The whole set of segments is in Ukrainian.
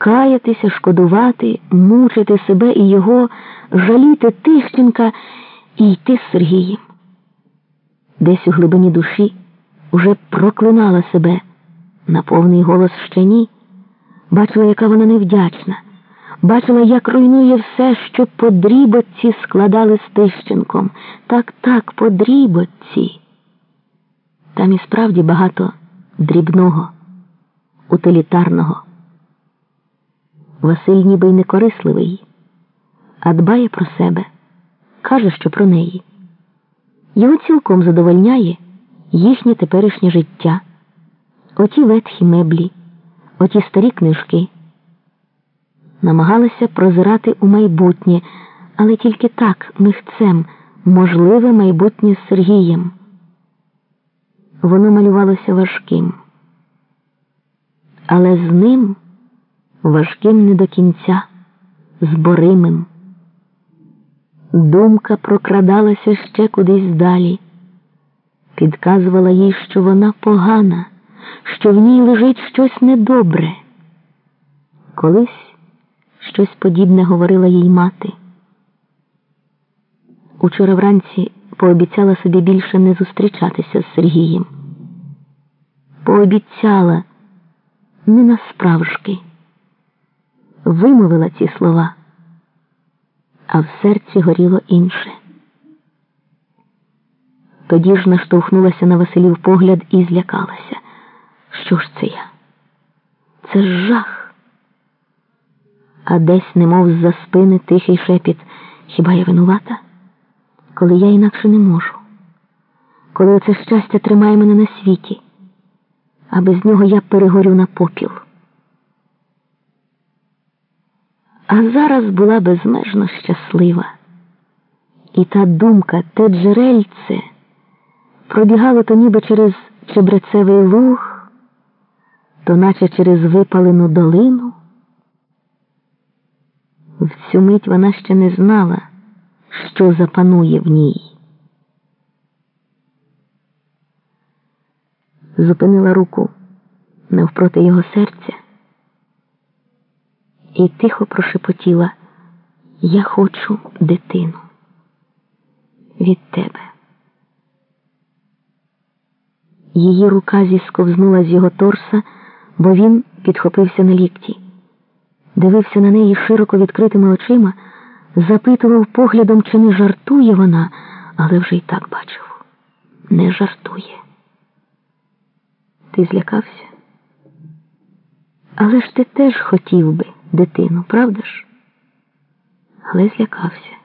каятися, шкодувати, мучити себе і його, жаліти Тищенка і йти з Сергієм. Десь у глибині душі уже проклинала себе на повний голос ще ні, бачила, яка вона невдячна, бачила, як руйнує все, що по дріботці складали з Тищенком. Так, так, по дріботці. Там і справді багато дрібного, утилітарного. Василь ніби й не корисливий, а дбає про себе, каже, що про неї. Його цілком задовольняє їхнє теперішнє життя, оті ветхі меблі, оті старі книжки. Намагалася прозирати у майбутнє, але тільки так михцем можливе майбутнє з Сергієм. Воно малювалося важким, але з ним важким не до кінця, зборимим. Думка прокрадалася ще кудись далі, підказувала їй, що вона погана, що в ній лежить щось недобре. Колись щось подібне говорила їй мати. Учора вранці пообіцяла собі більше не зустрічатися з Сергієм. Пообіцяла не насправжки, вимовила ці слова, а в серці горіло інше. Тоді ж наштовхнулася на Василів погляд і злякалася. Що ж це я? Це ж жах. А десь, немов з-за спини, тихий шепіт. Хіба я винувата? Коли я інакше не можу, коли оце щастя тримає мене на світі, а без нього я перегорю на попіл. А зараз була безмежно щаслива. І та думка, те джерельце пробігало то ніби через чебрецевий луг, то наче через випалену долину. В цю мить вона ще не знала, що запанує в ній. Зупинила руку навпроти його серця і тихо прошепотіла Я хочу дитину від тебе. Її рука зісковзнула з його торса, бо він підхопився на лікті, дивився на неї широко відкритими очима, запитував поглядом, чи не жартує вона, але вже й так бачив не жартує. Ти злякався? Але ж ти теж хотів би дитину, правда ж? Але злякався,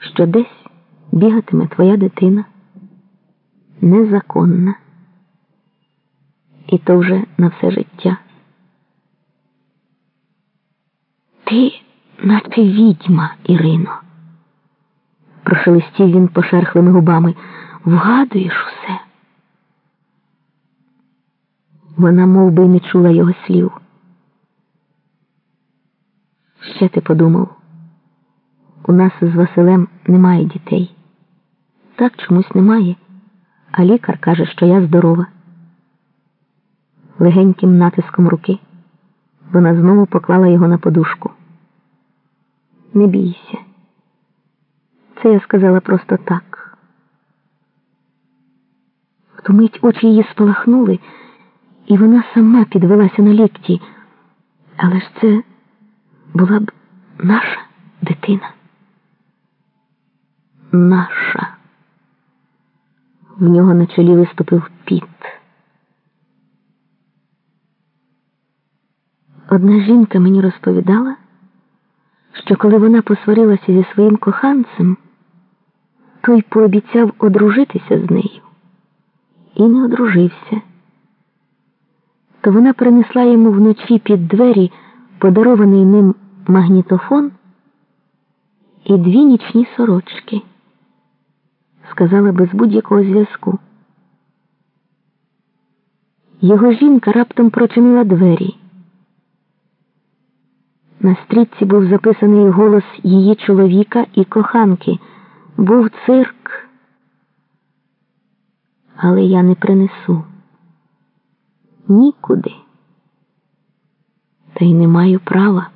що десь бігатиме твоя дитина незаконна, і то вже на все життя. Ти, наче відьма, Ірино, прошелестів він пошерхлими губами, вгадуєш усе. Вона мов би, не чула його слів. Ще ти подумав, у нас з Василем немає дітей. Так чомусь немає, а лікар каже, що я здорова. Легеньким натиском руки вона знову поклала його на подушку. Не бійся. Це я сказала просто так. В ту мить очі її спалахнули, і вона сама підвелася на лікті. Але ж це була б наша дитина. Наша. В нього на чолі виступив піт. Одна жінка мені розповідала, що коли вона посварилася зі своїм коханцем, той пообіцяв одружитися з нею і не одружився. То вона принесла йому вночі під двері подарований ним магнітофон і дві нічні сорочки. Сказала без будь-якого зв'язку. Його жінка раптом прочинила двері. На стрітці був записаний голос її чоловіка і коханки. Був цирк, але я не принесу нікуди. та й не маю права.